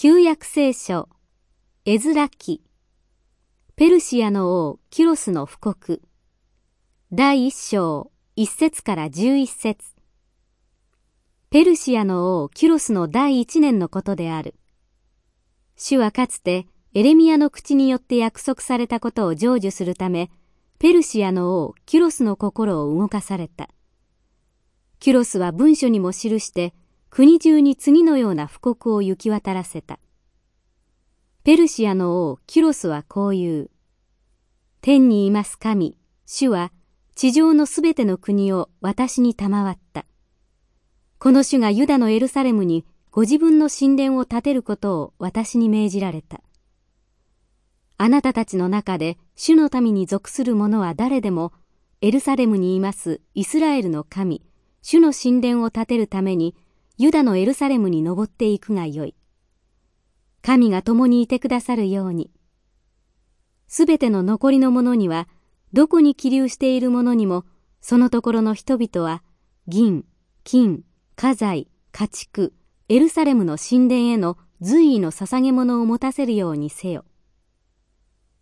旧約聖書エズラ記。ペルシアの王キロスの布告。第一章一節から十一節。ペルシアの王キロスの第一年のことである。主はかつてエレミアの口によって約束されたことを成就するためペルシアの王キロスの心を動かされた。キュロスは文書にも記して国中に次のような布告を行き渡らせた。ペルシアの王キュロスはこう言う。天にいます神、主は地上のすべての国を私に賜った。この主がユダのエルサレムにご自分の神殿を建てることを私に命じられた。あなたたちの中で主の民に属する者は誰でも、エルサレムにいますイスラエルの神、主の神殿を建てるためにユダのエルサレムに登っていくがよい。神が共にいてくださるように。すべての残りの者には、どこに起立している者にも、そのところの人々は、銀、金、家財、家畜、エルサレムの神殿への随意の捧げ物を持たせるようにせよ。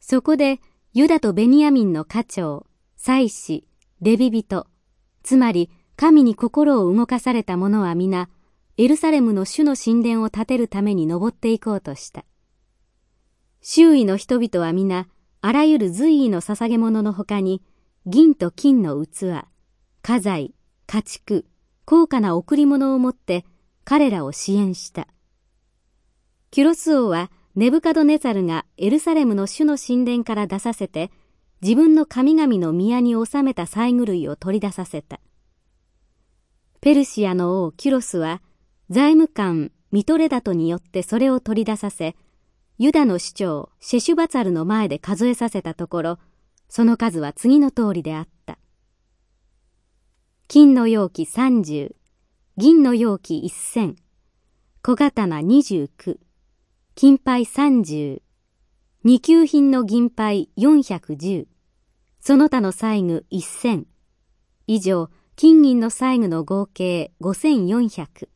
そこで、ユダとベニヤミンの家長、祭司、レビ人、つまり神に心を動かされた者は皆、エルサレムの主の神殿を建てるために登っていこうとした。周囲の人々は皆、あらゆる随意の捧げ物のほかに、銀と金の器、家財、家畜、高価な贈り物を持って彼らを支援した。キュロス王はネブカドネザルがエルサレムの主の神殿から出させて、自分の神々の宮に収めた細具類を取り出させた。ペルシアの王キュロスは財務官ミトレダトによってそれを取り出させ、ユダの首長シェシュバツァルの前で数えさせたところ、その数は次の通りであった。金の容器30、銀の容器1000、小刀29、金牌30、二級品の銀牌410、その他の細具1000、以上、金銀の細具の合計5400。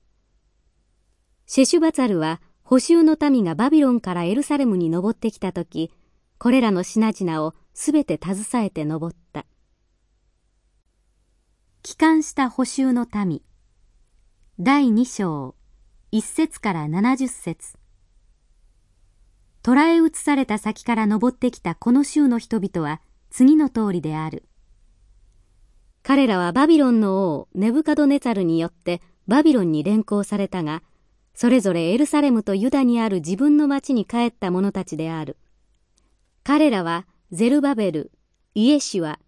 シェシュバツァルは補修の民がバビロンからエルサレムに登ってきたとき、これらの品々をすべて携えて登った。帰還した補修の民。第二章、一節から七十節。捕らえ移された先から登ってきたこの州の人々は次の通りである。彼らはバビロンの王ネブカドネツァルによってバビロンに連行されたが、それぞれエルサレムとユダにある自分の町に帰った者たちである。彼らはゼルバベル、イエシュア、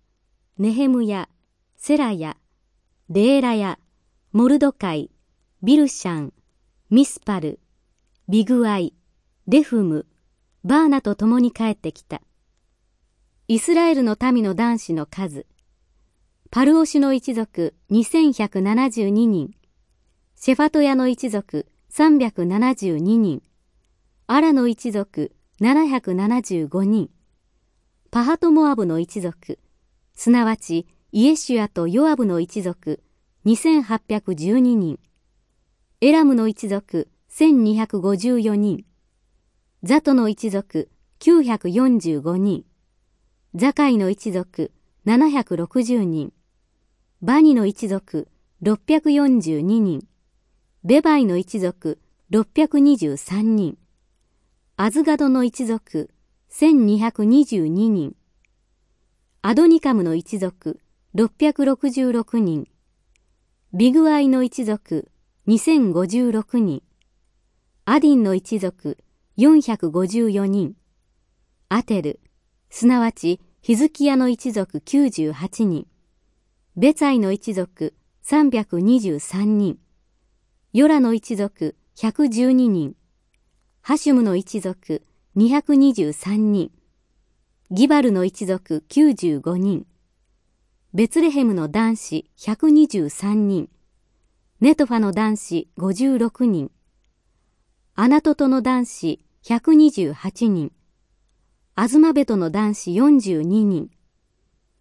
ネヘムヤ、セラヤ、レーラヤ、モルドカイ、ビルシャン、ミスパル、ビグアイ、レフム、バーナと共に帰ってきた。イスラエルの民の男子の数、パルオシュの一族2172人、シェファトヤの一族372人、アラの一族。775人、パハトモアブの一族、すなわちイエシュアとヨアブの一族。2812人、エラムの一族。1254人、ザトの一族。945人、ザカイの一族。760人、バニの一族。642人、ベバイの一族623人、アズガドの一族1222人、アドニカムの一族666人、ビグアイの一族2056人、アディンの一族454人、アテル、すなわちヒズキヤの一族98人、ベツァイの一族323人、ヨラの一族112人、ハシュムの一族223人、ギバルの一族95人、ベツレヘムの男子123人、ネトファの男子56人、アナトトの男子128人、アズマベトの男子42人、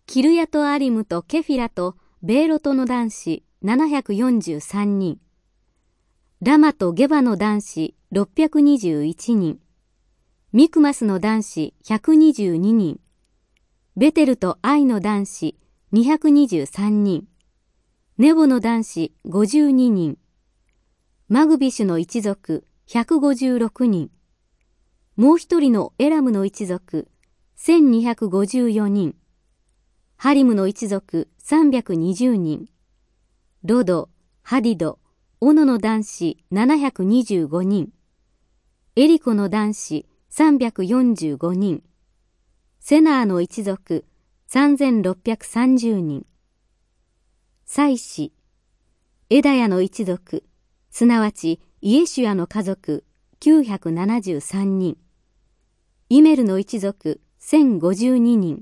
キルヤとアリムとケフィラとベーロトの男子743人、ラマとゲバの男子621人、ミクマスの男子122人、ベテルとアイの男子223人、ネボの男子52人、マグビシュの一族156人、もう一人のエラムの一族1254人、ハリムの一族320人、ロド、ハディド、オノの男子725人、エリコの男子345人、セナーの一族3630人、祭司、エダヤの一族、すなわちイエシュアの家族973人、イメルの一族1052人、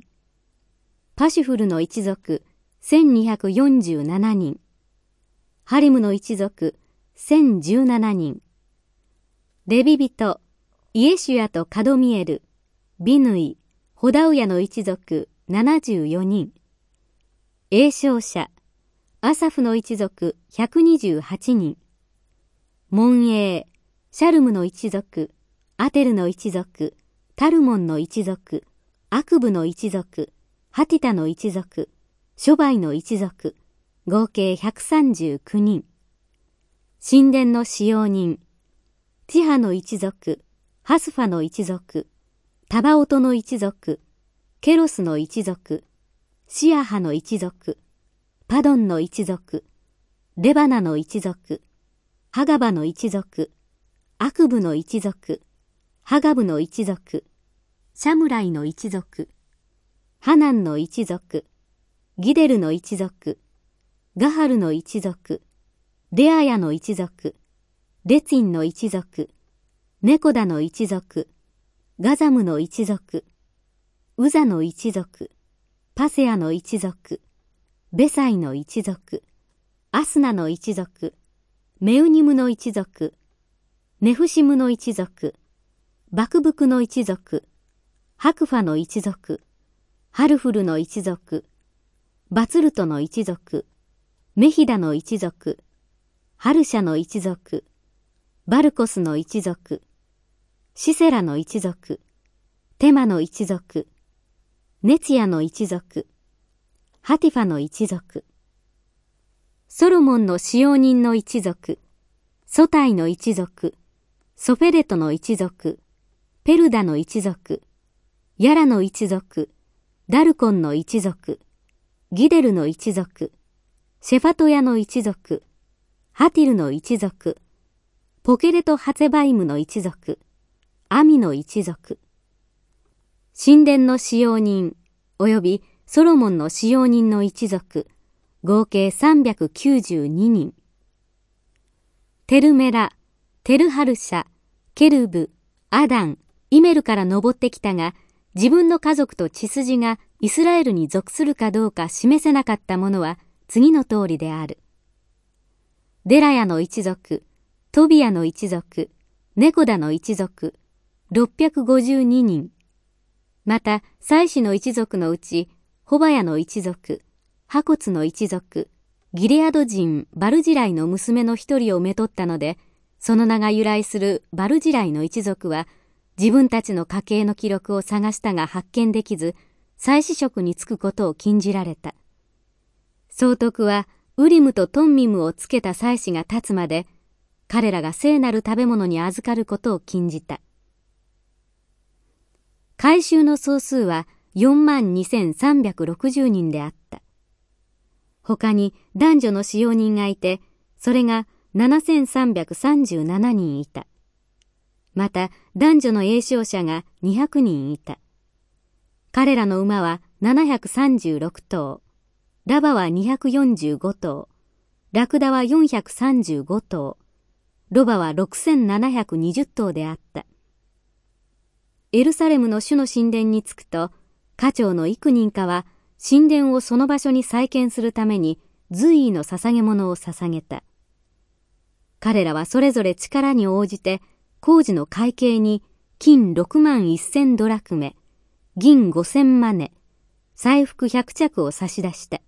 パシュフルの一族1247人、ハリムの一族1017人、レビ人、イエシュヤとカドミエル、ビヌイ、ホダウヤの一族74人、栄唱者、アサフの一族128人、モンエー、シャルムの一族、アテルの一族、タルモンの一族、アクブの一族、ハティタの一族、諸イの一族、合計139人。神殿の使用人、ティハの一族、ハスファの一族、タバオトの一族、ケロスの一族、シアハの一族、パドンの一族、レバナの一族、ハガバの一族、アクブの一族、ハガブの一族、シャムライの一族、ハナンの一族、ギデルの一族、ガハルの一族、レアヤの一族、レツィンの一族、ネコダの一族、ガザムの一族、ウザの一族、パセアの一族、ベサイの一族、アスナの一族、メウニムの一族、ネフシムの一族、バクブクの一族、ハクファの一族、ハルフルの一族、バツルトの一族、メヒダの一族、ハルシャの一族、バルコスの一族、シセラの一族、テマの一族、ネツヤの一族、ハティファの一族、ソロモンの使用人の一族、ソタイの一族、ソフェレトの一族、ペルダの一族、ヤラの一族、ダルコンの一族、ギデルの一族、シェファトヤの一族、ハティルの一族、ポケレト・ハツバイムの一族、アミの一族、神殿の使用人、及びソロモンの使用人の一族、合計392人。テルメラ、テルハルシャ、ケルブ、アダン、イメルから登ってきたが、自分の家族と血筋がイスラエルに属するかどうか示せなかったものは次の通りである。デラヤの一族、トビアの一族、ネコダの一族、652人。また、祭司の一族のうち、ホバヤの一族、ハコツの一族、ギレアド人バルジライの娘の一人をめとったので、その名が由来するバルジライの一族は、自分たちの家系の記録を探したが発見できず、祭司職に就くことを禁じられた。総督は、ウリムとトンミムをつけた祭司が立つまで、彼らが聖なる食べ物に預かることを禁じた。回収の総数は4万2360人であった。他に男女の使用人がいて、それが7337人いた。また男女の栄唱者が200人いた。彼らの馬は736頭、ラバは245頭、ラクダは435頭、ロバは6720頭であった。エルサレムの主の神殿に着くと、家長の幾人かは神殿をその場所に再建するために随意の捧げ物を捧げた。彼らはそれぞれ力に応じて工事の会計に金6万一千ドラクメ、銀五千マネ、財服百着を差し出した。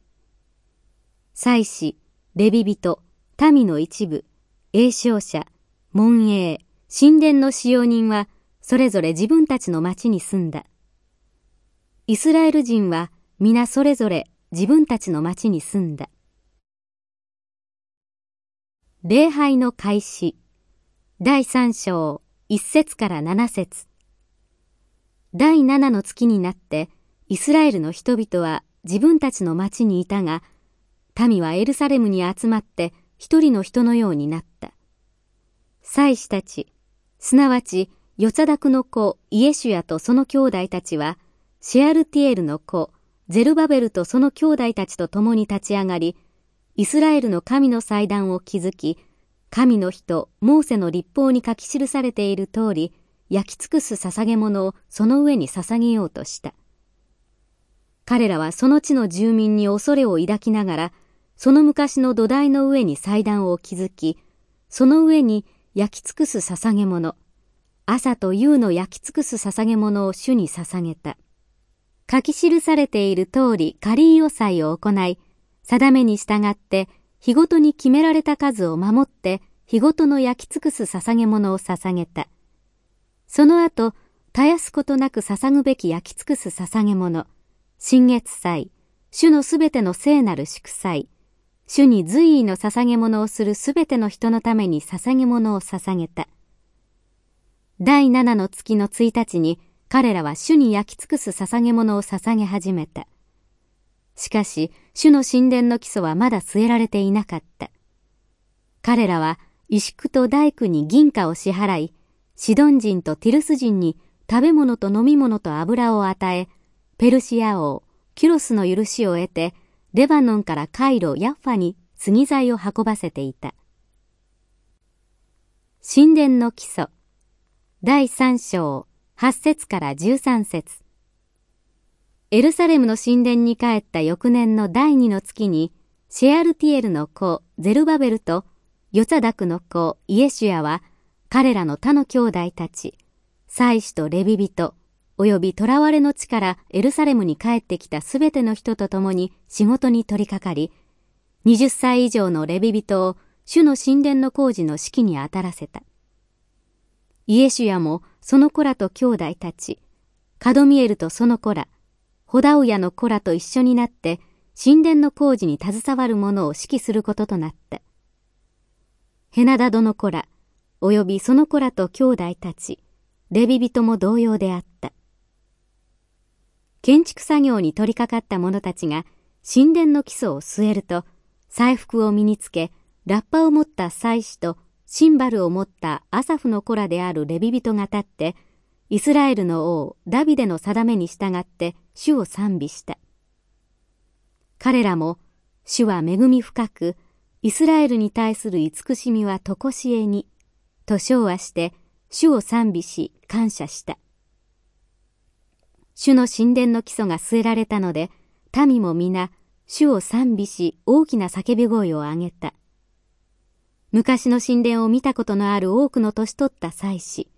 祭司、レビ人、民の一部、栄唱者、門営、神殿の使用人は、それぞれ自分たちの町に住んだ。イスラエル人は皆それぞれ自分たちの町に住んだ。礼拝の開始第三章一節から七節第七の月になってイスラエルの人々は自分たちの町にいたが民はエルサレムに集まって一人の人のようになった。祭司たち、すなわちヨツダクの子イエシュヤとその兄弟たちはシェアルティエルの子ゼルバベルとその兄弟たちと共に立ち上がりイスラエルの神の祭壇を築き神の人モーセの立法に書き記されている通り焼き尽くす捧げ物をその上に捧げようとした彼らはその地の住民に恐れを抱きながらその昔の土台の上に祭壇を築きその上に焼き尽くす捧げ物朝と夕の焼き尽くす捧げ物を主に捧げた書き記されている通りカリーヨ祭を行い定めに従って日ごとに決められた数を守って日ごとの焼き尽くす捧げ物を捧げた。その後、絶やすことなく捧ぐべき焼き尽くす捧げ物、新月祭、主のすべての聖なる祝祭、主に随意の捧げ物をするすべての人のために捧げ物を捧げた。第七の月の1日に彼らは主に焼き尽くす捧げ物を捧げ始めた。しかし、主の神殿の基礎はまだ据えられていなかった。彼らは石工と大工に銀貨を支払い、シドン人とティルス人に食べ物と飲み物と油を与え、ペルシア王、キュロスの許しを得て、レバノンからカイロ、ヤッファに杉材を運ばせていた。神殿の基礎第三章八節から十三節エルサレムの神殿に帰った翌年の第二の月に、シェアルティエルの子ゼルバベルとヨツァダクの子イエシュヤは、彼らの他の兄弟たち、祭司とレビ人、及び囚われの地からエルサレムに帰ってきたすべての人と共に仕事に取り掛かり、20歳以上のレビ人を主の神殿の工事の指揮に当たらせた。イエシュヤもその子らと兄弟たち、カドミエルとその子ら、ホダウヤの子らと一緒になって神殿の工事に携わる者を指揮することとなった。ヘナダドの子ら、及びその子らと兄弟たち、レビ人も同様であった。建築作業に取り掛かった者たちが神殿の基礎を据えると、祭服を身につけ、ラッパを持った祭司とシンバルを持ったアサフの子らであるレビ人が立って、イスラエルの王ダビデの定めに従って主を賛美した。彼らも主は恵み深く、イスラエルに対する慈しみはとこしえに、と称和して主を賛美し感謝した。主の神殿の基礎が据えられたので、民も皆主を賛美し大きな叫び声を上げた。昔の神殿を見たことのある多くの年取った祭司、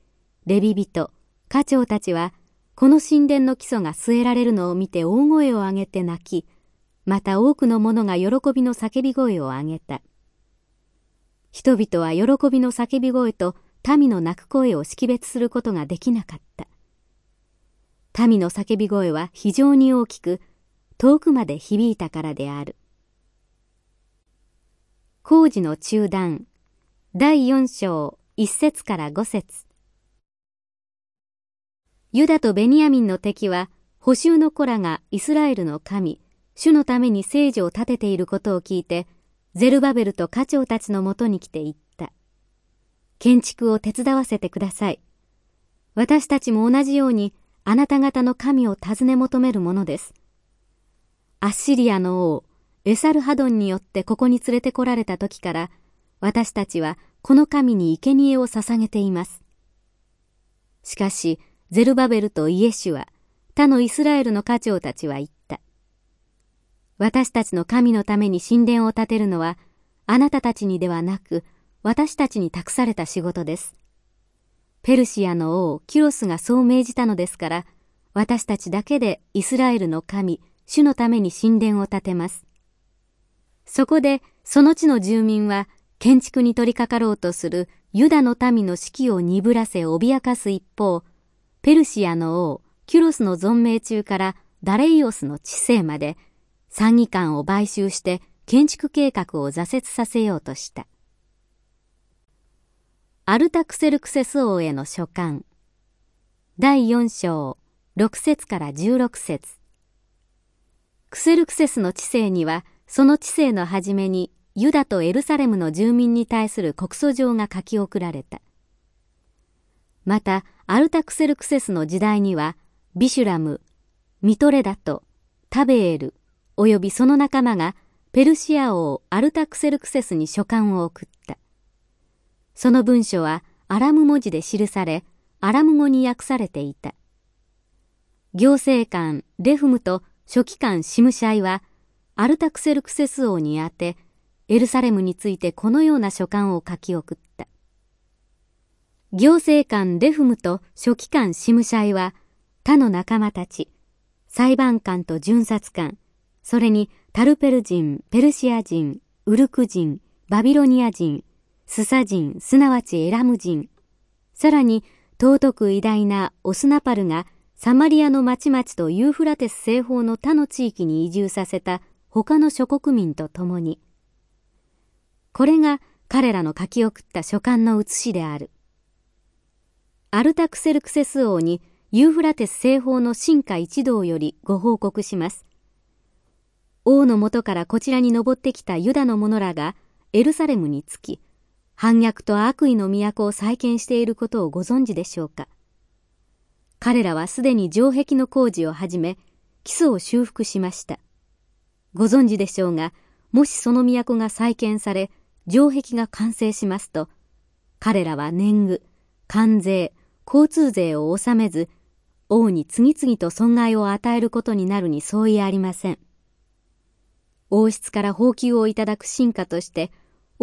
レビ人、家長たちは、この神殿の基礎が据えられるのを見て大声を上げて泣き、また多くの者が喜びの叫び声を上げた。人々は喜びの叫び声と民の泣く声を識別することができなかった。民の叫び声は非常に大きく、遠くまで響いたからである。工事の中断第四章一節から五節ユダとベニヤミンの敵は、補修の子らがイスラエルの神、主のために聖女を建てていることを聞いて、ゼルバベルと家長たちのもとに来て言った。建築を手伝わせてください。私たちも同じように、あなた方の神を尋ね求めるものです。アッシリアの王、エサルハドンによってここに連れてこられた時から、私たちはこの神に生贄を捧げています。しかし、ゼルバベルとイエシュは、他のイスラエルの家長たちは言った。私たちの神のために神殿を建てるのは、あなたたちにではなく、私たちに託された仕事です。ペルシアの王、キュロスがそう命じたのですから、私たちだけでイスラエルの神、主のために神殿を建てます。そこで、その地の住民は、建築に取り掛かろうとするユダの民の士気を鈍らせ脅かす一方、ペルシアの王、キュロスの存命中からダレイオスの治世まで、参議官を買収して建築計画を挫折させようとした。アルタクセルクセス王への書簡。第4章6節から16節。クセルクセスの治世にはその治世の初めにユダとエルサレムの住民に対する告訴状が書き送られた。またアルタクセルクセスの時代にはビシュラムミトレダト、タベール、およびその仲間がペルシア王アルタクセルクセスに書簡を送った。その文書はアラム文字で記され、アラム語に訳されていた。行政官レフムと書記官シムシャイは、アルタクセルクセス王に宛て、エルサレムについてこのような書簡を書き送った。行政官レフムと書記官シムシャイは、他の仲間たち、裁判官と巡察官、それにタルペル人、ペルシア人、ウルク人、バビロニア人、スサ人、すなわちエラム人、さらに尊く偉大なオスナパルがサマリアの町々とユーフラテス西方の他の地域に移住させた他の諸国民と共に、これが彼らの書き送った書簡の写しである。アルタクセルクセス王にユーフラテス西方の進化一同よりご報告します。王のもとからこちらに登ってきたユダの者らがエルサレムに着き、反逆と悪意の都を再建していることをご存知でしょうか？彼らはすでに城壁の工事を始め、基礎を修復しました。ご存知でしょうが、もしその都が再建され、城壁が完成しますと、彼らは年貢、関税、交通税を納めず、王に次々と損害を与えることになるに相違ありません。王室から放給をいただく進化として、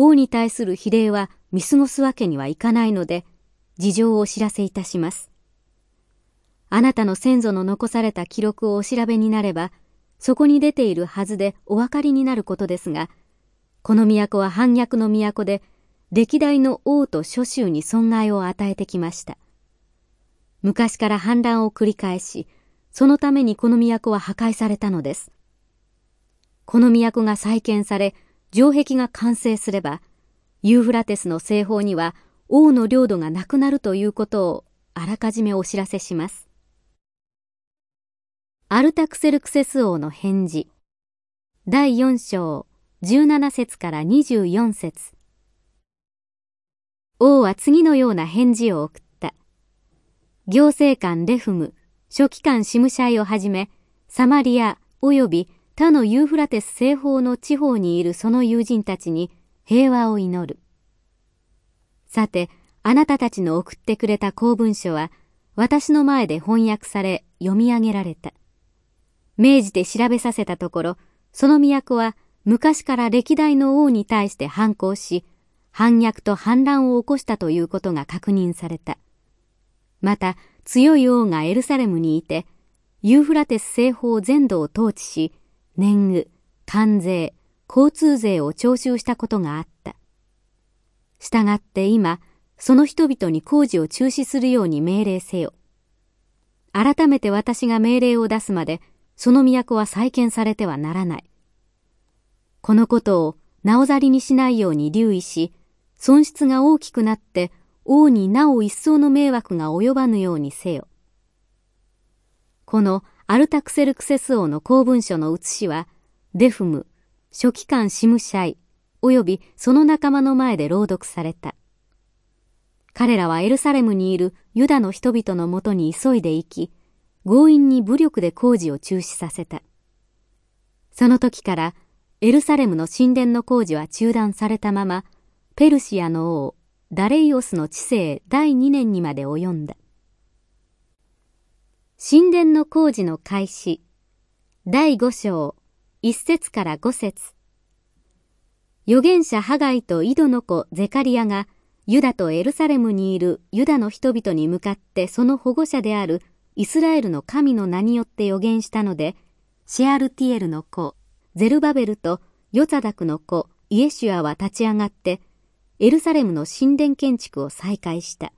王に対する比例は見過ごすわけにはいかないので、事情をお知らせいたします。あなたの先祖の残された記録をお調べになれば、そこに出ているはずでお分かりになることですが、この都は反逆の都で、歴代の王と諸州に損害を与えてきました。昔から反乱を繰り返し、そのためにこの都は破壊されたのです。この都が再建され、城壁が完成すれば、ユーフラテスの西方には王の領土がなくなるということをあらかじめお知らせします。アルタクセルクセス王の返事第4章17節から24節王は次のような返事を送った。行政官レフム、書記官シムシャイをはじめ、サマリア及び他のユーフラテス西方の地方にいるその友人たちに平和を祈る。さて、あなたたちの送ってくれた公文書は、私の前で翻訳され読み上げられた。明治で調べさせたところ、その都は昔から歴代の王に対して反抗し、反逆と反乱を起こしたということが確認された。また強い王がエルサレムにいて、ユーフラテス西方全土を統治し、年貢、関税、交通税を徴収したことがあった。したがって今、その人々に工事を中止するように命令せよ。改めて私が命令を出すまで、その都は再建されてはならない。このことをなおざりにしないように留意し、損失が大きくなって王になお一層の迷惑が及ばぬようにせよ。このアルタクセルクセス王の公文書の写しは、デフム、書記官シムシャイ、及びその仲間の前で朗読された。彼らはエルサレムにいるユダの人々のもとに急いで行き、強引に武力で工事を中止させた。その時からエルサレムの神殿の工事は中断されたまま、ペルシアの王ダレイオスの治世第2年にまで及んだ。神殿の工事の開始、第5章、1節から5節預言者ハガイと井戸の子ゼカリアがユダとエルサレムにいるユダの人々に向かってその保護者であるイスラエルの神の名によって預言したので、シェアルティエルの子、ゼルバベルとヨザダクの子、イエシュアは立ち上がって、エルサレムの神殿建築を再開した。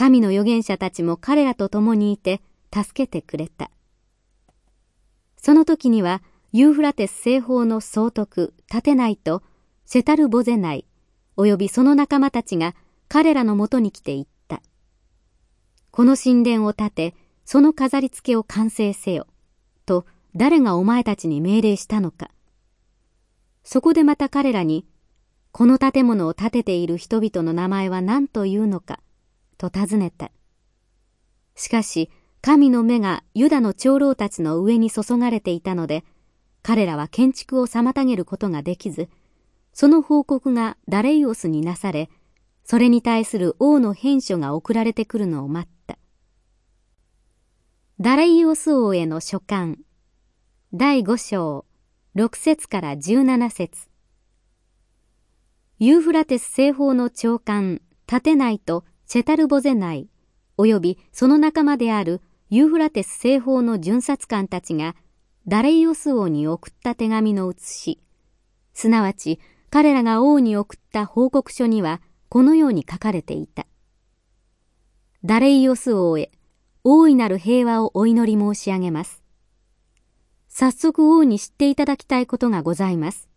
神の預言者たちも彼らと共にいて助けてくれた。その時にはユーフラテス西方の総督立てないとセタルボゼナイ及びその仲間たちが彼らのもとに来て言った。この神殿を建て、その飾り付けを完成せよ。と誰がお前たちに命令したのか。そこでまた彼らに、この建物を建てている人々の名前は何というのか、と尋ねた。しかし、神の目がユダの長老たちの上に注がれていたので、彼らは建築を妨げることができず、その報告がダレイオスになされ、それに対する王の返書が送られてくるのを待った。ダレイオス王への書簡第五章六節から十七節ユーフラテス西方の長官立てないとセタルボゼ内及びその仲間であるユーフラテス西方の巡察官たちがダレイオス王に送った手紙の写しすなわち彼らが王に送った報告書にはこのように書かれていた。ダレイオス王へ大いなる平和をお祈り申し上げます。早速王に知っていただきたいことがございます。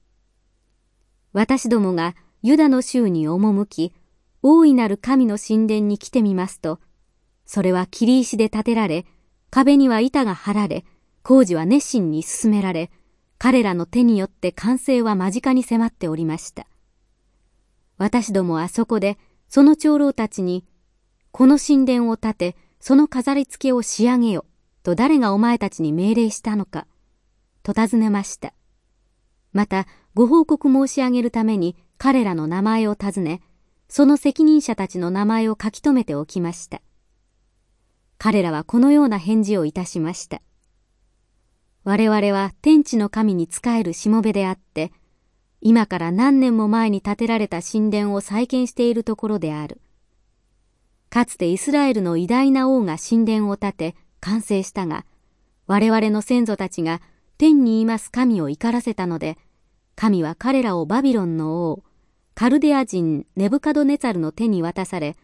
私どもがユダの州に赴き、大いなる神の神殿に来てみますと、それは切り石で建てられ、壁には板が張られ、工事は熱心に進められ、彼らの手によって完成は間近に迫っておりました。私どもはそこで、その長老たちに、この神殿を建て、その飾り付けを仕上げよ、と誰がお前たちに命令したのか、と尋ねました。また、ご報告申し上げるために彼らの名前を尋ね、その責任者たちの名前を書き留めておきました。彼らはこのような返事をいたしました。我々は天地の神に仕えるしもべであって、今から何年も前に建てられた神殿を再建しているところである。かつてイスラエルの偉大な王が神殿を建て完成したが、我々の先祖たちが天にいます神を怒らせたので、神は彼らをバビロンの王、カルデア人ネブカドネツァルの手に渡され、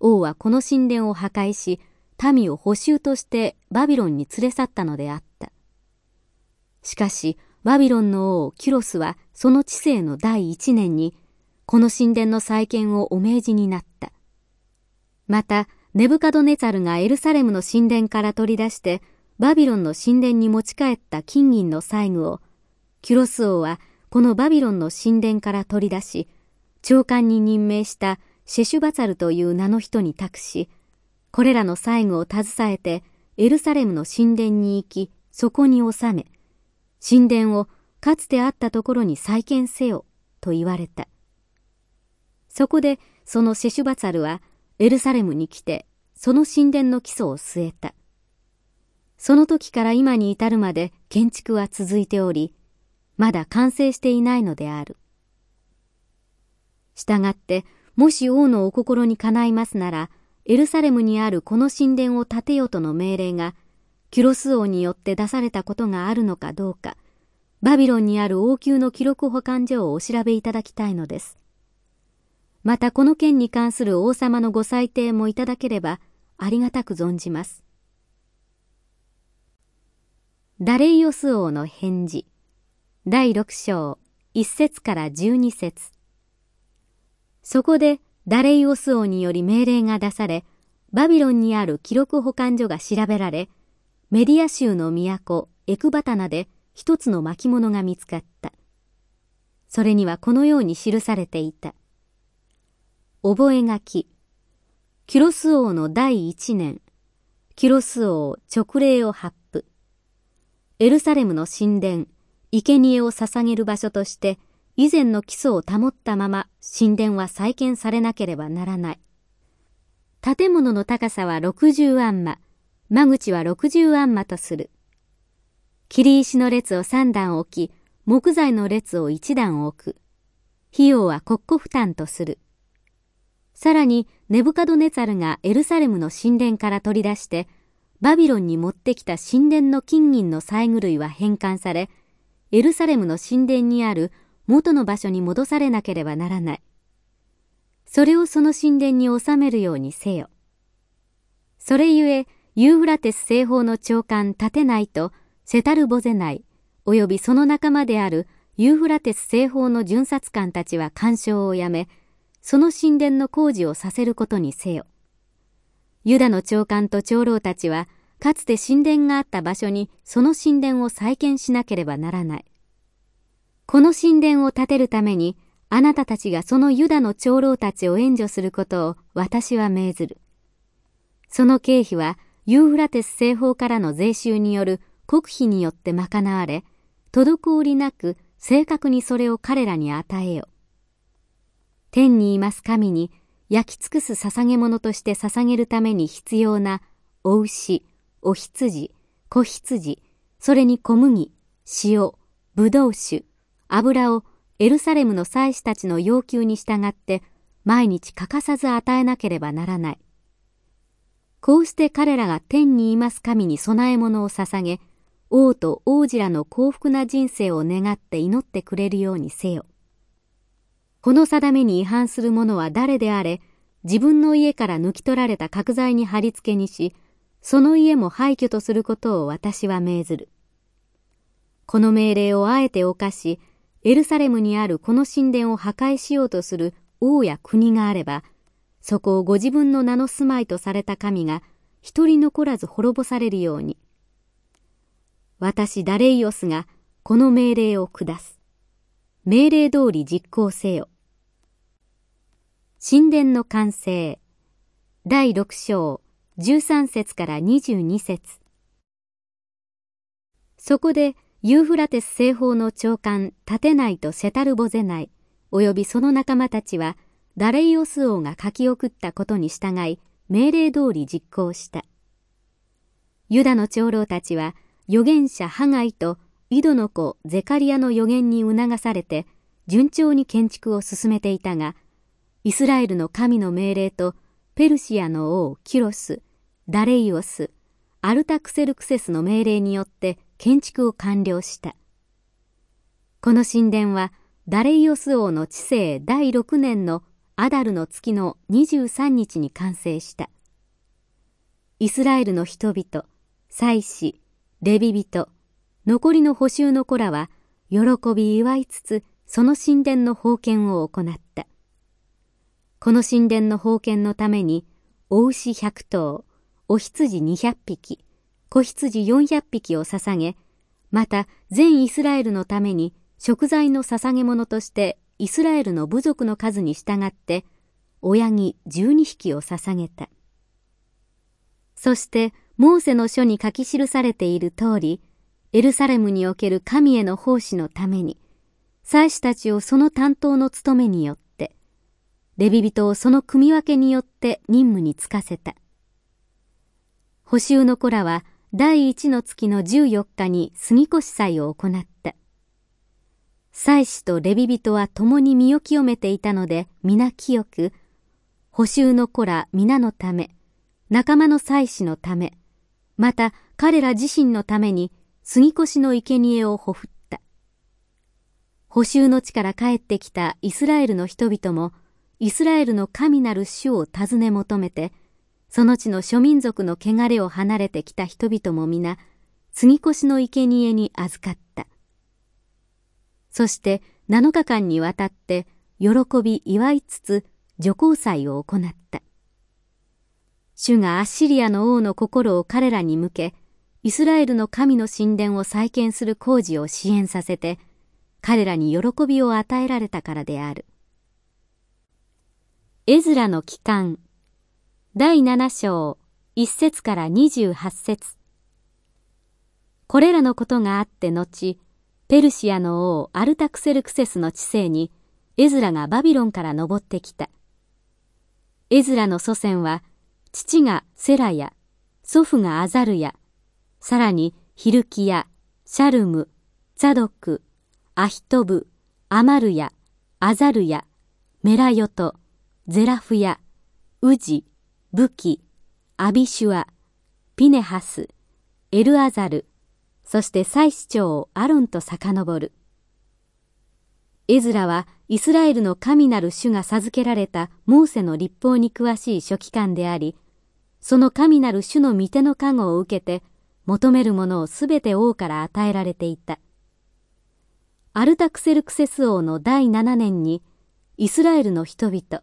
王はこの神殿を破壊し、民を補修としてバビロンに連れ去ったのであった。しかし、バビロンの王キュロスはその治世の第一年に、この神殿の再建をお命じになった。また、ネブカドネツァルがエルサレムの神殿から取り出して、バビロンの神殿に持ち帰った金銀の細具を、キュロス王はこのバビロンの神殿から取り出し、長官に任命したシェシュバツァルという名の人に託し、これらの細具を携えてエルサレムの神殿に行き、そこに収め、神殿をかつてあったところに再建せよ、と言われた。そこで、そのシェシュバツァルは、エルサレムに来て、その神殿の基礎を据えた。その時から今に至るまで建築は続いており、まだ完成していないのである。したがって、もし王のお心にかないますなら、エルサレムにあるこの神殿を建てよとの命令がキュロス王によって出されたことがあるのかどうか、バビロンにある王宮の記録保管所をお調べいただきたいのです。またこの件に関する王様のご裁定もいただければありがたく存じます。ダレイオス王の返事第六章一節から十二節そこでダレイオス王により命令が出され、バビロンにある記録保管所が調べられ、メディア州の都エクバタナで一つの巻物が見つかった。それにはこのように記されていた。覚書。キュロス王の第一年、キュロス王直令を発布。エルサレムの神殿、生贄を捧げる場所として、以前の基礎を保ったまま神殿は再建されなければならない。建物の高さは60アンマ、間口は60アンマとする。切り石の列を3段置き、木材の列を1段置く。費用は国庫負担とする。さらに、ネブカドネツァルがエルサレムの神殿から取り出して、バビロンに持ってきた神殿の金銀の細具類は返還され、エルサレムの神殿にある元の場所に戻されなければならない。それをその神殿に収めるようにせよ。それゆえ、ユーフラテス西方の長官立てないと、セタルボゼ内、及びその仲間であるユーフラテス西方の巡察官たちは干渉をやめ、その神殿の工事をさせることにせよ。ユダの長官と長老たちは、かつて神殿があった場所にその神殿を再建しなければならない。この神殿を建てるために、あなたたちがそのユダの長老たちを援助することを私は命ずる。その経費はユーフラテス西方からの税収による国費によって賄われ、滞りなく正確にそれを彼らに与えよ。天にいます神に焼き尽くす捧げ物として捧げるために必要なお牛、お羊、子羊、それに小麦、塩、ぶどう酒、油をエルサレムの祭司たちの要求に従って毎日欠かさず与えなければならない。こうして彼らが天にいます神に供え物を捧げ、王と王子らの幸福な人生を願って祈ってくれるようにせよ。この定めに違反する者は誰であれ、自分の家から抜き取られた角材に貼り付けにし、その家も廃墟とすることを私は命ずる。この命令をあえて犯し、エルサレムにあるこの神殿を破壊しようとする王や国があれば、そこをご自分の名の住まいとされた神が一人残らず滅ぼされるように。私ダレイオスがこの命令を下す。命令通り実行せよ。神殿の完成。第六章13節から22節そこでユーフラテス西方の長官タテナイとセタルボゼナイ、及びその仲間たちはダレイオス王が書き送ったことに従い、命令通り実行した。ユダの長老たちは、預言者ハガイと井戸の子ゼカリアの予言に促されて、順調に建築を進めていたが、イスラエルの神の命令とペルシアの王キロス、ダレイオス、アルタクセルクセスの命令によって建築を完了した。この神殿はダレイオス王の治世第6年のアダルの月の23日に完成した。イスラエルの人々、祭司、レビ人、残りの補修の子らは、喜び祝いつつ、その神殿の封建を行った。この神殿の封建のために、お牛100頭、お羊200匹、子羊400匹を捧げ、また全イスラエルのために食材の捧げ物としてイスラエルの部族の数に従って親に12匹を捧げた。そしてモーセの書に書き記されている通り、エルサレムにおける神への奉仕のために、祭司たちをその担当の務めによって、レビ人をその組み分けによって任務に就かせた。補修の子らは第一の月の14日に杉越祭を行った。祭司とレビ人は共に身を清めていたので皆清く、補修の子ら皆のため、仲間の祭司のため、また彼ら自身のために杉越の生贄をほふった。補修の地から帰ってきたイスラエルの人々も、イスラエルの神なる主を尋ね求めて、その地の諸民族の汚れを離れてきた人々も皆、杉越の生贄に預かった。そして7日間にわたって喜び祝いつつ女皇祭を行った。主がアッシリアの王の心を彼らに向け、イスラエルの神の神殿を再建する工事を支援させて、彼らに喜びを与えられたからである。エズラの帰還第7章1節から28節これらのことがあって後、ペルシアの王アルタクセルクセスの治世にエズラがバビロンから登ってきた。エズラの祖先は父がセラヤ、祖父がアザルヤ、さらにヒルキヤ、シャルム、ザドク、アヒトブ、アマルヤ、アザルヤ、メラヨト、ゼラフヤ、ウジ、ブキ、アビシュア、ピネハス、エルアザル、そして祭司長をアロンと遡る。エズラはイスラエルの神なる主が授けられたモーセの立法に詳しい書記官であり、その神なる主の御手の加護を受けて、求めるものをすべて王から与えられていた。アルタクセルクセス王の第七年に、イスラエルの人々、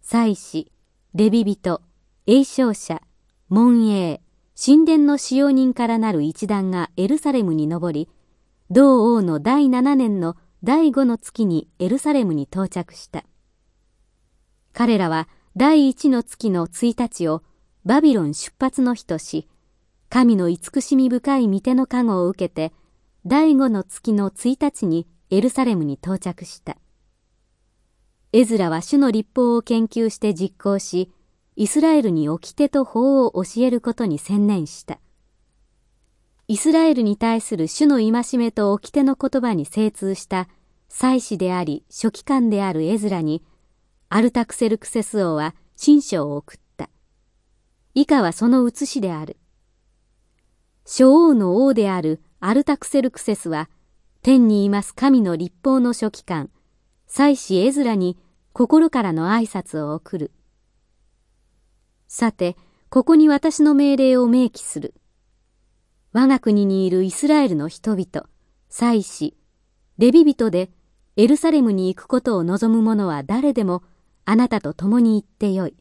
祭司、レビ人、栄唱者、門営、神殿の使用人からなる一団がエルサレムに登り、同王の第七年の第五の月にエルサレムに到着した。彼らは第一の月の1日をバビロン出発の日とし、神の慈しみ深い御手の加護を受けて、第五の月の1日にエルサレムに到着した。エズラは主の立法を研究して実行し、イスラエルに掟と法を教えることに専念した。イスラエルに対する主の戒めと掟の言葉に精通した祭司であり書記官であるエズラに、アルタクセルクセス王は親書を送った。以下はその写しである。諸王の王であるアルタクセルクセスは、天にいます神の立法の書記官、祭司エズラに心からの挨拶を送る。さて、ここに私の命令を明記する。我が国にいるイスラエルの人々、祭司、レビ人でエルサレムに行くことを望む者は誰でもあなたと共に行ってよい。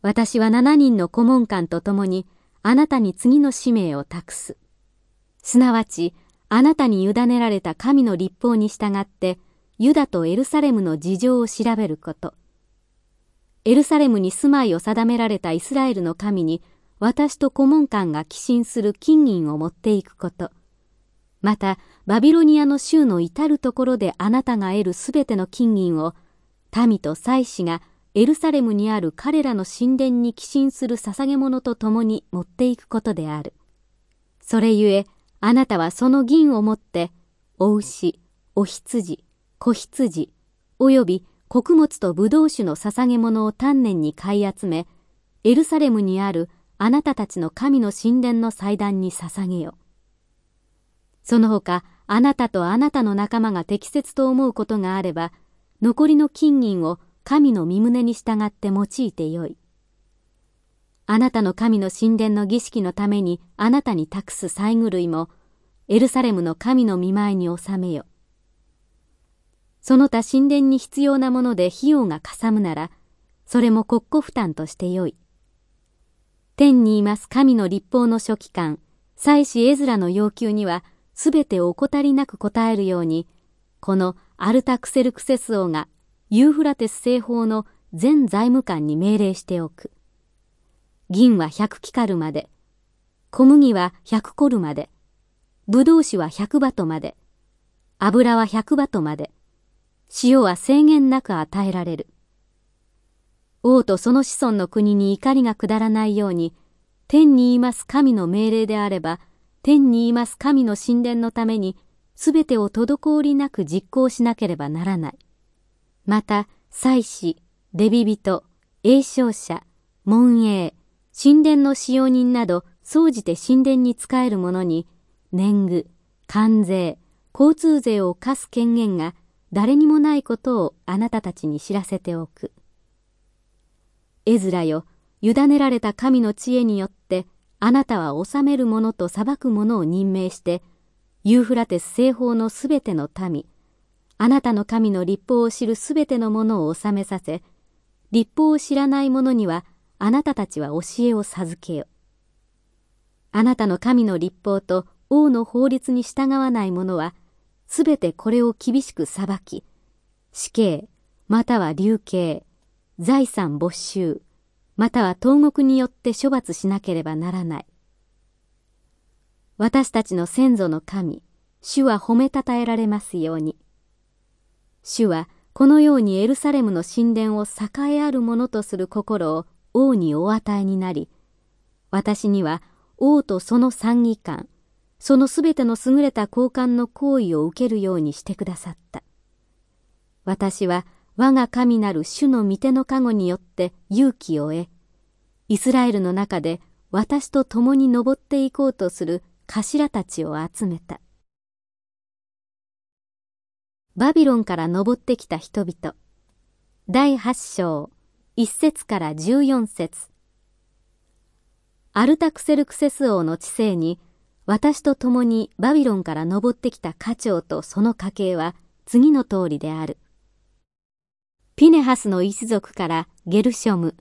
私は七人の顧問官と共にあなたに次の使命を託す。すなわち、あなたに委ねられた神の立法に従って、ユダとエルサレムの事情を調べること。エルサレムに住まいを定められたイスラエルの神に、私と顧問官が寄進する金銀を持っていくこと。また、バビロニアの州の至るところであなたが得るすべての金銀を、民と祭司がエルサレムにある彼らの神殿に寄進する捧げ物と共に持っていくことである。それゆえ、あなたはその銀を持って、お牛、お羊、子羊、および穀物と葡萄酒の捧げ物を丹念に買い集め、エルサレムにあるあなたたちの神の神殿の祭壇に捧げよ。その他、あなたとあなたの仲間が適切と思うことがあれば、残りの金銀を神の身旨に従って用いてよい。あなたの神の神殿の儀式のためにあなたに託す細具類も、エルサレムの神の見舞いに収めよ。その他神殿に必要なもので費用がかさむなら、それも国庫負担としてよい。天にいます神の立法の書記官、祭司エズラの要求には、すべて怠りなく答えるように、このアルタクセルクセス王がユーフラテス西方の全財務官に命令しておく。銀は100キカルまで、小麦は100コルまで、ブドウ酒は100バトまで、油は100バトまで、塩は制限なく与えられる。王とその子孫の国に怒りが下らないように、天にいます神の命令であれば、天にいます神の神殿のために、すべてを滞りなく実行しなければならない。また、祭司、レビ人、栄唱者、門営、神殿の使用人など、総じて神殿に仕える者に、年貢、関税、交通税を課す権限が誰にもないことをあなたたちに知らせておく。エズラよ、委ねられた神の知恵によって、あなたは治める者と裁く者を任命して、ユーフラテス西方のすべての民、あなたの神の立法を知るすべてのものを収めさせ、立法を知らない者には、あなたたちは教えを授けよ。あなたの神の立法と王の法律に従わない者は、すべてこれを厳しく裁き、死刑、または流刑、財産没収、または投獄によって処罰しなければならない。私たちの先祖の神、主は褒めたたえられますように。主はこのようにエルサレムの神殿を栄えあるものとする心を王にお与えになり、私には王とその参議官、そのすべての優れた交換の行為を受けるようにしてくださった。私は我が神なる主の御手の加護によって勇気を得、イスラエルの中で私と共に登っていこうとする頭たちを集めた。バビロンから登ってきた人々第八章一節から十四節アルタクセルクセス王の治世に私と共にバビロンから登ってきた家長とその家系は次の通りである。ピネハスの一族からゲルショム、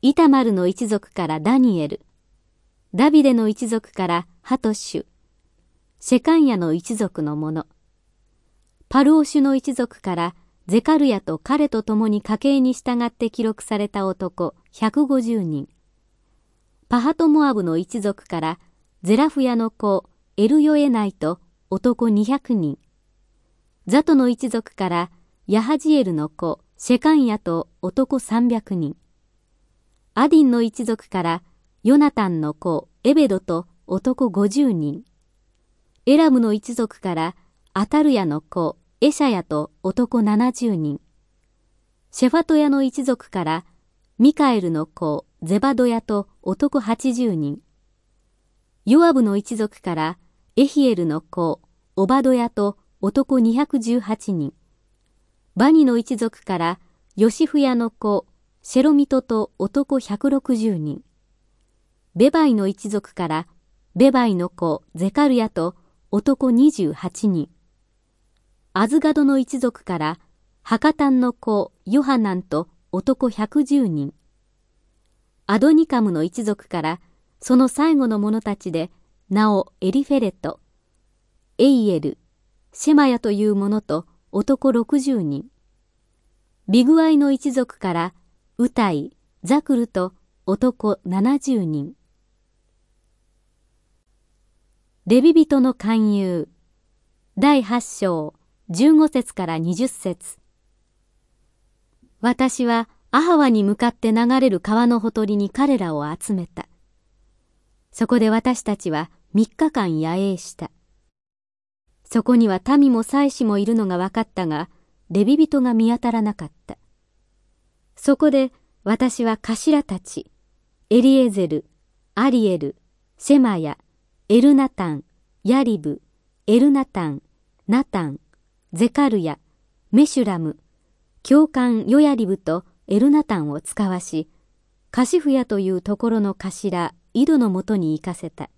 イタマルの一族からダニエル、ダビデの一族からハトシュ、シェカンヤの一族の者、パルオシュの一族からゼカルヤと彼と共に家系に従って記録された男150人、パハトモアブの一族からゼラフヤの子エルヨエナイと男200人。ザトの一族からヤハジエルの子シェカンヤと男300人。アディンの一族からヨナタンの子エベドと男50人。エラムの一族からアタルヤの子エシャヤと男70人。シェファトヤの一族からミカエルの子ゼバドヤと男80人。ヨアブの一族からエヒエルの子、オバドヤと男218人。バニの一族からヨシフヤの子、シェロミトと男160人。ベバイの一族からベバイの子、ゼカルヤと男28人。アズガドの一族からハカタンの子、ヨハナンと男110人。アドニカムの一族からその最後の者たちで、なおエリフェレト、エイエル、シェマヤという者と男60人。ビグアイの一族からウタイ、ザクルと男70人。レビ人の勧誘第8章15節から20節私はアハワに向かって流れる川のほとりに彼らを集めた。そこで私たちは三日間野営した。そこには民も祭司もいるのが分かったが、レビ人が見当たらなかった。そこで私は頭たち、エリエゼル、アリエル、シェマヤ、エルナタン、ヤリブ、エルナタン、ナタン、ゼカルヤ、メシュラム、教官ヨヤリブとエルナタンを使わし、カシフヤというところの頭井戸のもとに行かせた。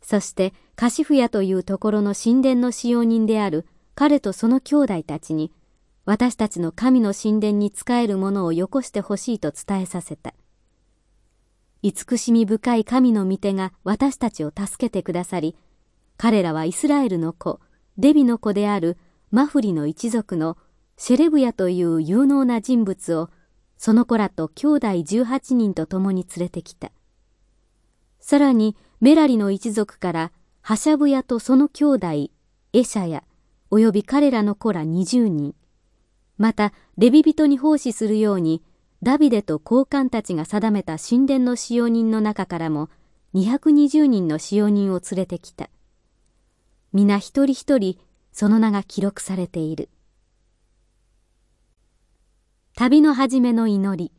そしてカシフヤというところの神殿の使用人である彼とその兄弟たちに私たちの神の神殿に仕えるものをよこしてほしいと伝えさせた。慈しみ深い神の御手が私たちを助けてくださり、彼らはイスラエルの子、デビの子であるマフリの一族のシェレブヤという有能な人物をその子らと兄弟18人と共に連れてきた。さらにメラリの一族からハシャブヤとその兄弟エシャヤおよび彼らの子ら20人。またレビ人に奉仕するようにダビデと高官たちが定めた神殿の使用人の中からも220人の使用人を連れてきた。皆一人一人その名が記録されている。旅の始めの祈り。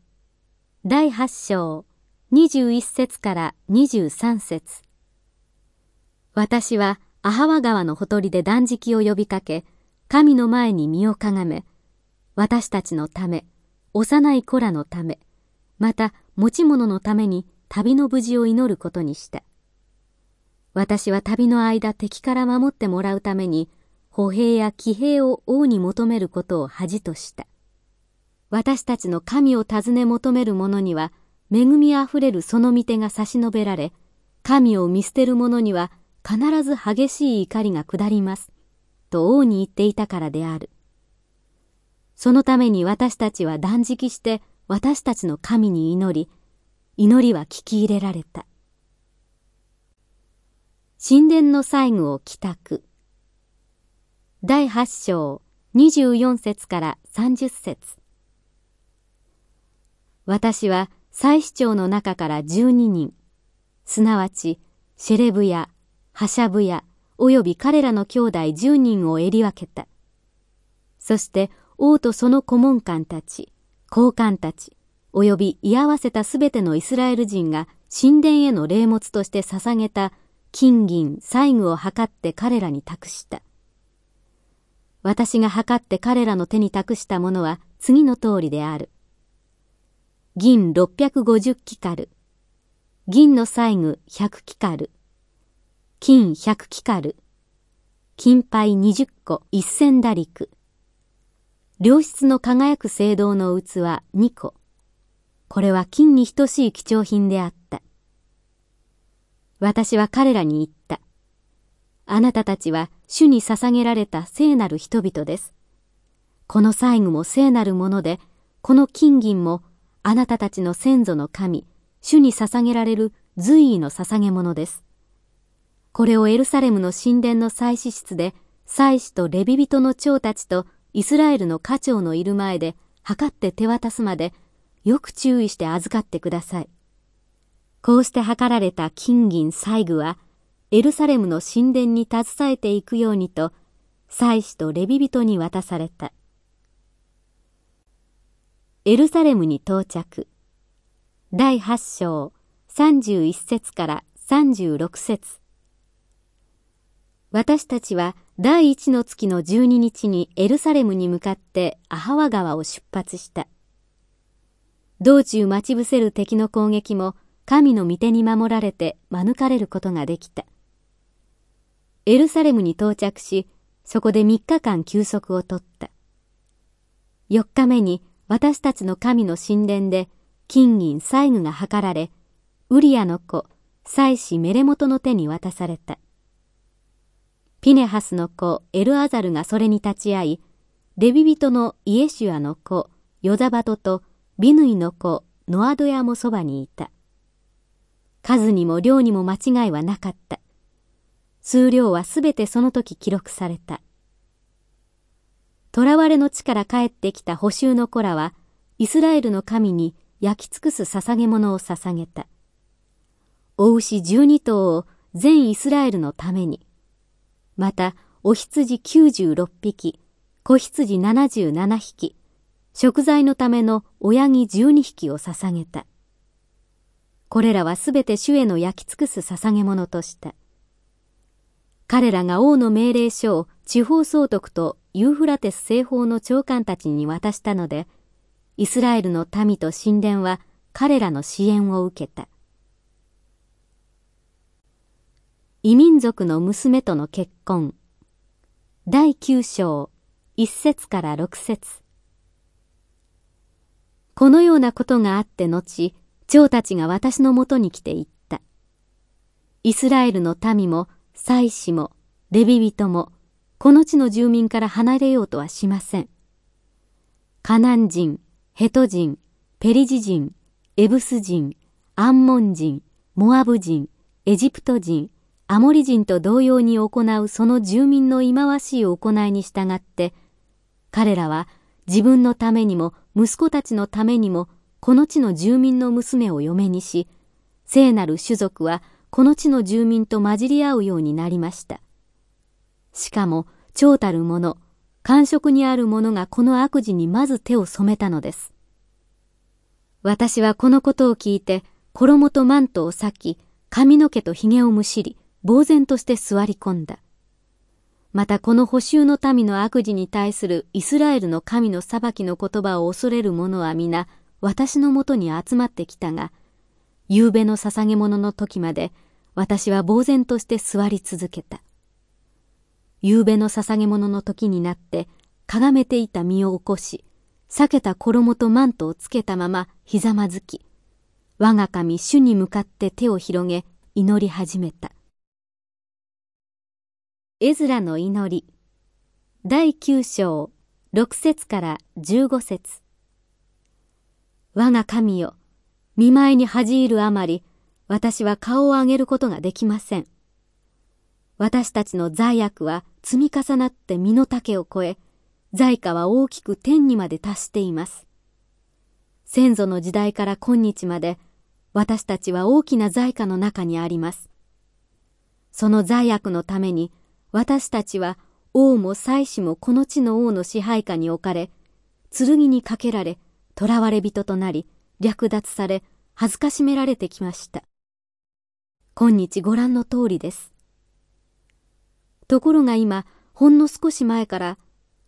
第8章。21節から23節私はアハワ川のほとりで断食を呼びかけ、神の前に身をかがめ、私たちのため、幼い子らのため、また持ち物のために旅の無事を祈ることにした。私は旅の間敵から守ってもらうために、歩兵や騎兵を王に求めることを恥とした。私たちの神を尋ね求める者には、恵みあふれるその御手が差し伸べられ、神を見捨てる者には必ず激しい怒りが下ります。と王に言っていたからである。そのために私たちは断食して私たちの神に祈り、祈りは聞き入れられた。神殿の最後を帰宅。第八章24節から30節私は祭司長の中から12人、すなわち、シェレブや、ハシャブや、および彼らの兄弟10人を襟分けた。そして王とその顧問官たち、高官たち、および居合わせたすべてのイスラエル人が神殿への礼物として捧げた金銀細具を図って彼らに託した。私が測って彼らの手に託したものは次の通りである。銀650キカル、銀の細具100キカル、金100キカル、金牌20個一千打陸、良質の輝く聖堂の器2個。これは金に等しい貴重品であった。私は彼らに言った。あなたたちは主に捧げられた聖なる人々です。この細具も聖なるもので、この金銀もあなたたちの先祖の神、主に捧げられる随意の捧げ物です。これをエルサレムの神殿の祭司室で、祭司とレビ人の長たちとイスラエルの家長のいる前で、測って手渡すまで、よく注意して預かってください。こうして測られた金銀細具は、エルサレムの神殿に携えていくようにと、祭司とレビ人に渡された。エルサレムに到着。第八章31節から36節私たちは第一の月の12日にエルサレムに向かってアハワ川を出発した。道中待ち伏せる敵の攻撃も神の御手に守られて免れることができた。エルサレムに到着し、そこで3日間休息をとった。4日目に私たちの神の神殿で金銀細具が図られ、ウリアの子、祭司メレモトの手に渡された。ピネハスの子エルアザルがそれに立ち会い、レビ人のイエシュアの子ヨザバトとビヌイの子ノアドヤもそばにいた。数にも量にも間違いはなかった。数量はすべてその時記録された。囚われの地から帰ってきた捕囚の子らは、イスラエルの神に焼き尽くす捧げ物を捧げた。お牛十二頭を全イスラエルのために、また、お羊九十六匹、子羊七十七匹、食材のための親木十二匹を捧げた。これらはすべて主への焼き尽くす捧げ物とした。彼らが王の命令書を地方総督とユーフラテス西方の長官たちに渡したので、イスラエルの民と神殿は彼らの支援を受けた。異民族の娘との結婚第九章一節から六節このようなことがあって後、長たちが私のもとに来て言った。イスラエルの民も祭司もレビ人もこの地の住民から離れようとはしません。カナン人、ヘト人、ペリジ人、エブス人、アンモン人、モアブ人、エジプト人、アモリ人と同様に行うその住民の忌まわしい行いに従って、彼らは自分のためにも息子たちのためにもこの地の住民の娘を嫁にし、聖なる種族はこの地の住民と混じり合うようになりました。しかも、長たる者、感触にある者がこの悪事にまず手を染めたのです。私はこのことを聞いて、衣とマントを裂き、髪の毛と髭をむしり、呆然として座り込んだ。またこの補修の民の悪事に対するイスラエルの神の裁きの言葉を恐れる者は皆、私のもとに集まってきたが、夕べの捧げ物の時まで私は呆然として座り続けた。夕べの捧げ物の時になってかがめていた身を起こし、裂けた衣とマントをつけたままひざまずき、我が神主に向かって手を広げ祈り始めた。エズラの祈り第九章六節から十五節我が神よ見舞いに恥じ入るあまり、私は顔を上げることができません。私たちの罪悪は積み重なって身の丈を超え、罪過は大きく天にまで達しています。先祖の時代から今日まで、私たちは大きな罪過の中にあります。その罪悪のために、私たちは王も祭司もこの地の王の支配下に置かれ、剣にかけられ、囚われ人となり、略奪され、恥ずかしめられてきました。今日ご覧の通りです。ところが今、ほんの少し前から、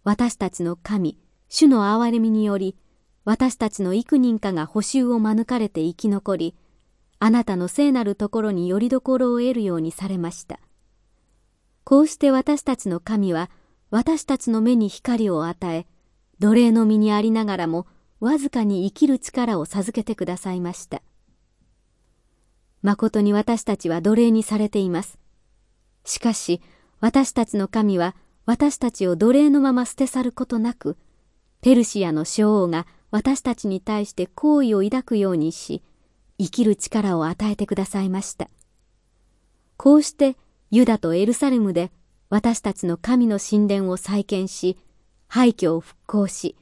私たちの神、主の憐れみにより、私たちの幾人かが補修を免れて生き残り、あなたの聖なるところによりどころを得るようにされました。こうして私たちの神は、私たちの目に光を与え、奴隷の身にありながらも、わずかに生きる力を授けてくださいました。誠に私たちは奴隷にされています。しかし、私たちの神は、私たちを奴隷のまま捨て去ることなく、ペルシアの女王が私たちに対して好意を抱くようにし、生きる力を与えてくださいました。こうしてユダとエルサレムで私たちの神の神殿を再建し、廃墟を復興し、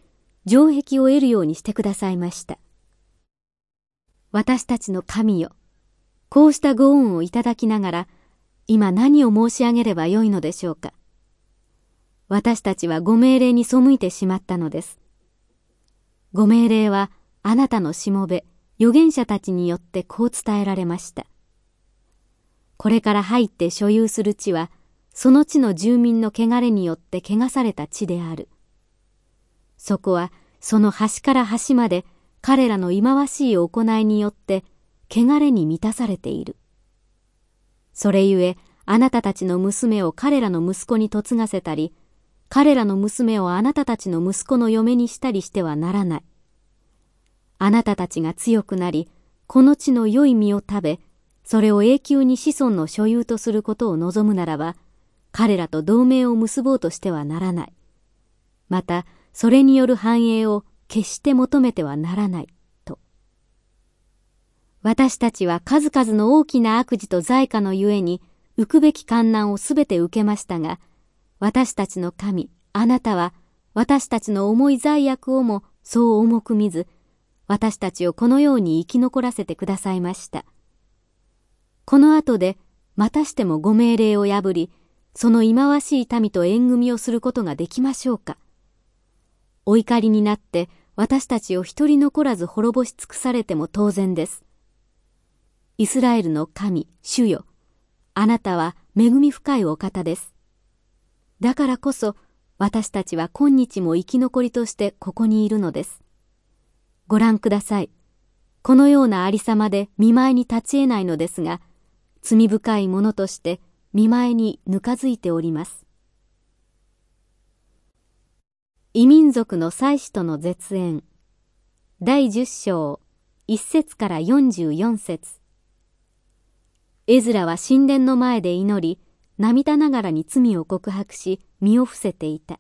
城壁を得るようにしてくださいました。私たちの神よ、こうしたご恩をいただきながら、今何を申し上げればよいのでしょうか。私たちはご命令に背いてしまったのです。ご命令はあなたのしもべ、預言者たちによってこう伝えられました。これから入って所有する地は、その地の住民の汚れによって汚された地である。そこはその端から端まで彼らの忌まわしい行いによって汚れに満たされている。それゆえあなたたちの娘を彼らの息子に嫁がせたり、彼らの娘をあなたたちの息子の嫁にしたりしてはならない。あなたたちが強くなり、この地の良い実を食べ、それを永久に子孫の所有とすることを望むならば、彼らと同盟を結ぼうとしてはならない。また、それによる繁栄を決して求めてはならない、私たちは数々の大きな悪事と罪過のゆえに、浮くべき観難をすべて受けましたが、私たちの神、あなたは、私たちの重い罪悪をもそう重く見ず、私たちをこのように生き残らせてくださいました。この後で、またしてもご命令を破り、その忌まわしい民と縁組をすることができましょうか。お怒りになって私たちを一人残らず滅ぼし尽くされても当然です。イスラエルの神、主よ。あなたは恵み深いお方です。だからこそ私たちは今日も生き残りとしてここにいるのです。ご覧ください。このようなありさまで見舞いに立ち得ないのですが、罪深いものとして見舞いにぬかづいております。異民族の祭司との絶縁第十章一節から四十四節エズラは神殿の前で祈り、涙ながらに罪を告白し、身を伏せていた。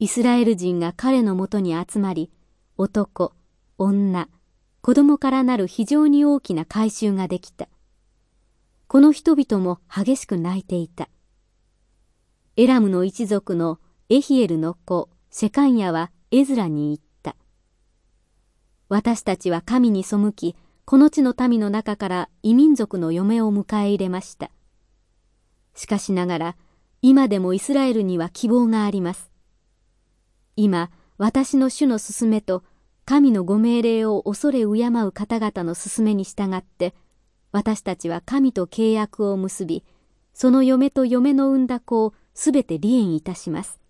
イスラエル人が彼のもとに集まり、男、女、子供からなる非常に大きな改宗ができた。この人々も激しく泣いていた。エラムの一族のエヒエルの子、シェカンヤはエズラに言った。私たちは神に背き、この地の民の中から異民族の嫁を迎え入れました。しかしながら、今でもイスラエルには希望があります。今、私の主の勧めと神のご命令を恐れ敬う方々の勧めに従って私たちは神と契約を結びその嫁と嫁の産んだ子をすべて離縁いたします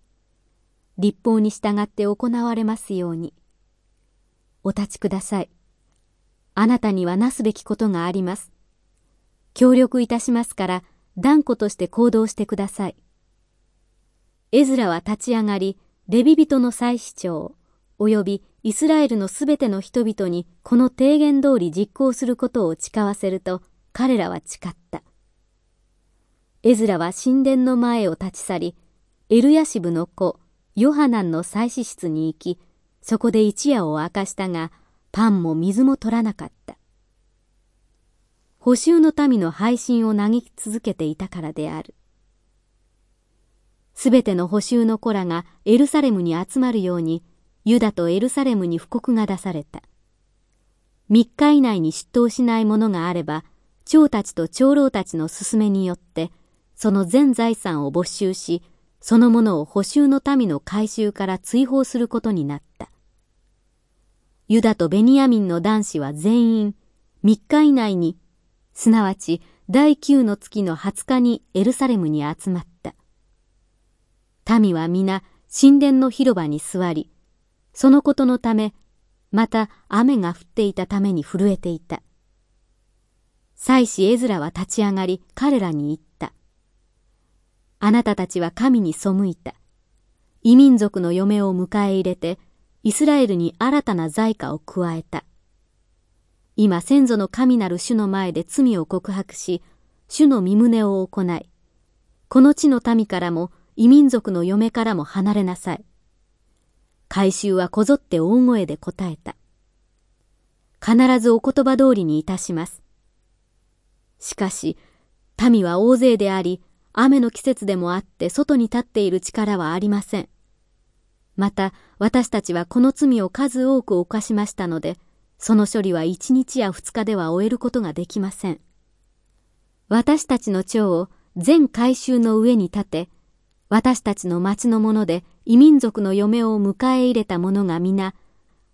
立法に従って行われますようにお立ちくださいあなたにはなすべきことがあります協力いたしますから断固として行動してくださいエズラは立ち上がりレビ人の祭司長、及びイスラエルのすべての人々にこの提言通り実行することを誓わせると彼らは誓った。エズラは神殿の前を立ち去り、エルヤシブの子、ヨハナンの祭司室に行き、そこで一夜を明かしたが、パンも水も取らなかった。補修の民の配信を嘆き続けていたからである。すべての補修の子らがエルサレムに集まるように、ユダとエルサレムに布告が出された。三日以内に出頭しない者があれば、長たちと長老たちの勧めによって、その全財産を没収し、そのものを補修の民の回収から追放することになった。ユダとベニヤミンの男子は全員、三日以内に、すなわち第九の月の20日にエルサレムに集まった。民は皆神殿の広場に座り、そのことのため、また雨が降っていたために震えていた。祭司エズラは立ち上がり彼らに言った。あなたたちは神に背いた。異民族の嫁を迎え入れて、イスラエルに新たな財貨を加えた。今先祖の神なる主の前で罪を告白し、主の身旨を行い、この地の民からも異民族の嫁からも離れなさい。改宗はこぞって大声で答えた。必ずお言葉通りにいたします。しかし、民は大勢であり、雨の季節でもあって外に立っている力はありません。また、私たちはこの罪を数多く犯しましたので、その処理は一日や二日では終えることができません。私たちの長を全改宗の上に立て、私たちの町の者で異民族の嫁を迎え入れた者が皆、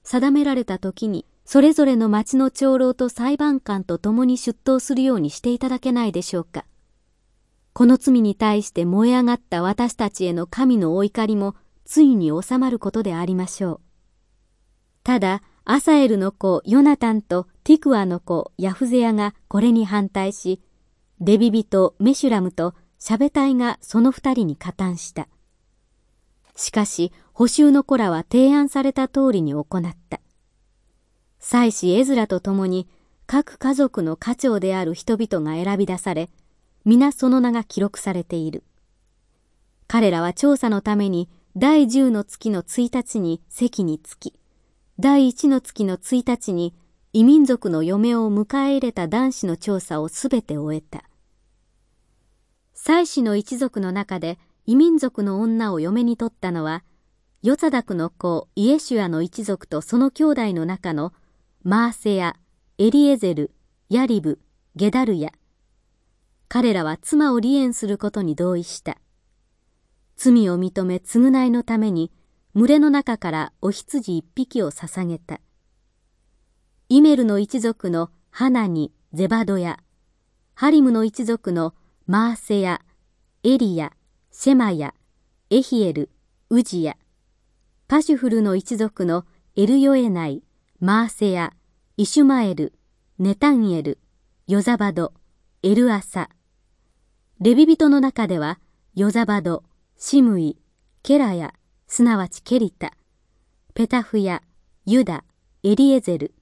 定められた時にそれぞれの町の長老と裁判官と共に出頭するようにしていただけないでしょうか。この罪に対して燃え上がった私たちへの神のお怒りもついに収まることでありましょう。ただ、アサエルの子ヨナタンとティクワの子ヤフゼヤがこれに反対し、レビ人メシュラムとシャベ隊がその二人に加担した。しかし、補修の子らは提案された通りに行った。祭司エズラと共に各家族の家長である人々が選び出され、皆その名が記録されている。彼らは調査のために第10の月の1日に席につき、第1の月の1日に異民族の嫁を迎え入れた男子の調査をすべて終えた。祭司の一族の中で異民族の女を嫁に取ったのは、ヨツダクの子イエシュアの一族とその兄弟の中のマーセヤ、エリエゼル、ヤリブ、ゲダルヤ。彼らは妻を離縁することに同意した。罪を認め償いのために群れの中からお羊一匹を捧げた。イメルの一族のハナニ、ゼバドヤ、ハリムの一族のマーセヤ、エリヤ、シェマヤ、エヒエル、ウジヤ、パシュフルの一族のエルヨエナイ、マーセヤ、イシュマエル、ネタンエル、ヨザバド、エルアサ。レビ人の中では、ヨザバド、シムイ、ケラヤ、すなわちケリタ、ペタフヤ、ユダ、エリエゼル。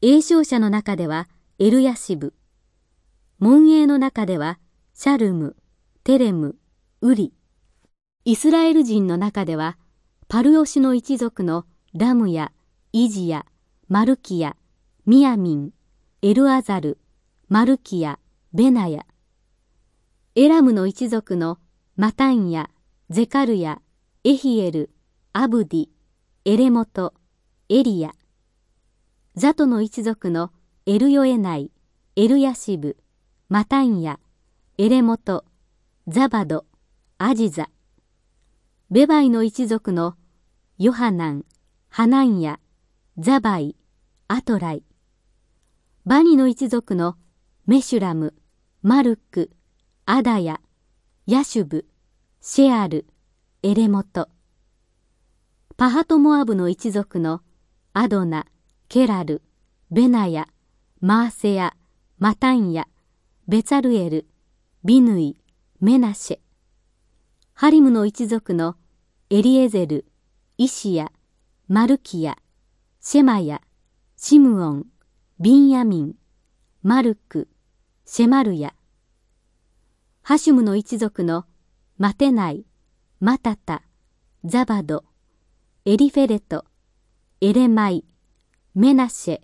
栄唱者の中では、エルヤシブ、門営の中では、シャルム、テレム、ウリ。イスラエル人の中では、パルオシの一族のラムヤ、イジヤ、マルキヤ、ミヤミン、エルアザル、マルキヤ、ベナヤ。エラムの一族のマタンヤ、ゼカルヤ、エヒエル、アブディ、エレモト、エリヤ。ザトの一族のエルヨエナイ、エルヤシブ、マタンヤ、エレモト、ザバド、アジザ、ベバイの一族のヨハナン、ハナンヤ、ザバイ、アトライ、バニの一族のメシュラム、マルク、アダヤ、ヤシュブ、シェアル、エレモト、パハトモアブの一族のアドナ、ケラル、ベナヤ、マーセヤ、マタンヤ、ベツァルエル、ビヌイ、メナシェ。ハリムの一族のエリエゼル、イシヤ、マルキヤ、シェマヤ、シムオン、ビンヤミン、マルク、シェマルヤ。ハシュムの一族のマテナイ、マタタ、ザバド、エリフェレト、エレマイ、メナシェ、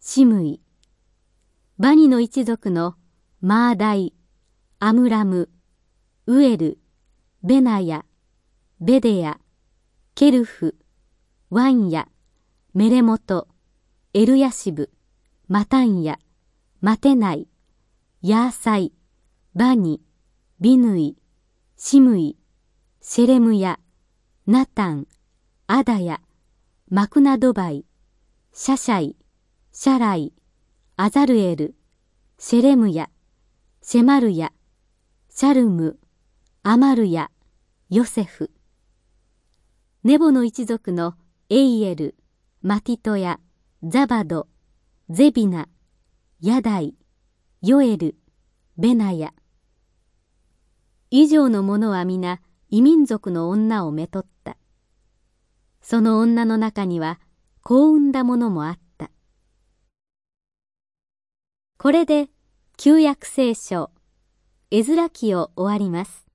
シムイ。バニの一族のマーダイ、アムラム、ウエル、ベナヤ、ベデヤ、ケルフ、ワンヤ、メレモト、エルヤシブ、マタンヤ、マテナイ、ヤーサイ、バニ、ビヌイ、シムイ、シェレムヤ、ナタン、アダヤ、マクナドバイ、シャシャイ、シャライ、アザルエル、シェレムヤ、シェマルヤ、シャルム、アマルヤ、ヨセフ。ネボの一族のエイエル、マティトヤ、ザバド、ゼビナ、ヤダイ、ヨエル、ベナヤ。以上の者は皆異民族の女をめとった。その女の中には子を産んだ者もあった。これで旧約聖書、絵面記を終わります。